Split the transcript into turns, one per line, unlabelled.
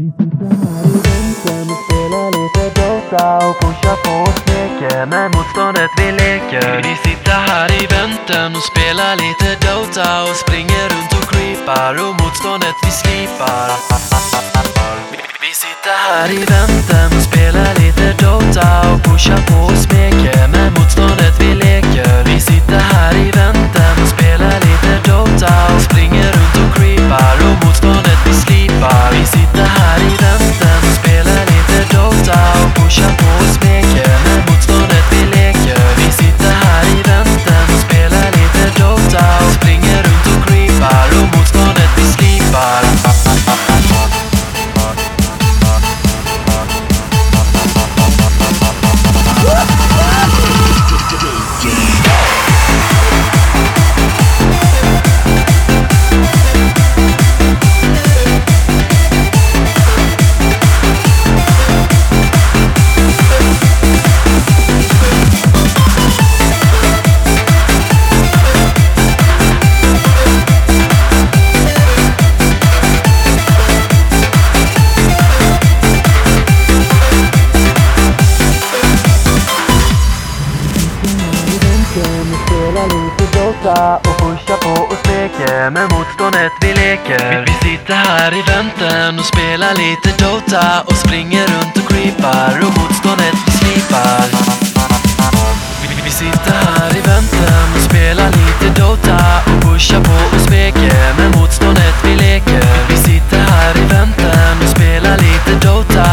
Vi sitter här i väntan och spelar lite Dota och pushar på och smeker med motståndet vi leker. Vi sitter här i väntan och spelar lite Dota och springer runt och creepar och motståndet vi slipar. Vi sitter här i väntan och spelar lite Dota och pushar på och smeker med motståndet blåsa och pusha på och steker med motståndet vi leker. Vi, vi sitter här i väntan och spelar lite Dota och springer runt och creepar och motståndet vi slipar. Vi, sitter här i väntan och spelar lite Dota och pushar på och smeker med motståndet vi leker. Vi, vi sitter här i väntan och spelar lite Dota